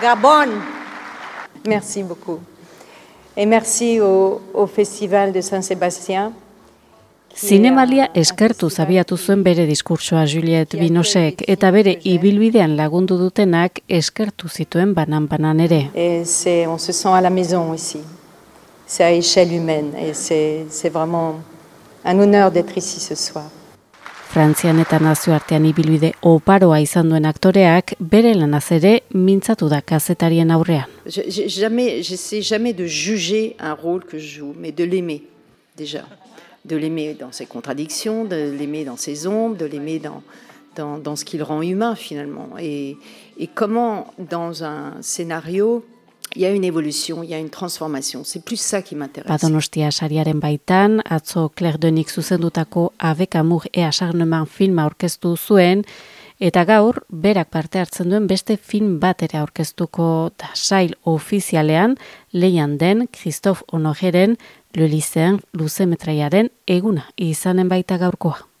Gabon. Merci beaucoup. Et merci au, au Festival de Saint-Sébastien. Zinemalia eskertu zabiatu zuen bere diskursoa Juliet Binosek eta bere ibilbidean lagundu dutenak eskertu zituen banan-banan ere. Et c'est, on se sent à la maison ici. C'est à échelle humaine et c'est, c'est vraiment un honneur d'être ici ce soir. Frantzian eta nazioartean ibilbide oparoa izan duen aktoreak bere lanaz ere mintzatu da kazetarien aurrean. Je, je, jamais, jamais de juger un rôle que je joue, mais de l'aimer déjà. De l'aimer dans ses contradictions, de l'aimer dans ses ombres, de l'aimer dans, dans, dans ce qu'il rend humain finalement. Et, et comment dans un scénario il une évolution, il y a une transformation. C'est plus ça qui m'intéresse. Badonostia sariaren baitan, atzo Claire Denik zuzendutako Avec Amour et Acharnement filma aurkeztu zuen, eta gaur, berak parte hartzen duen beste film bat ere aurkeztuko da sail ofizialean, leian den Christophe Honogeren Le Lycéen luze metraiaren eguna izanen baita gaurkoa.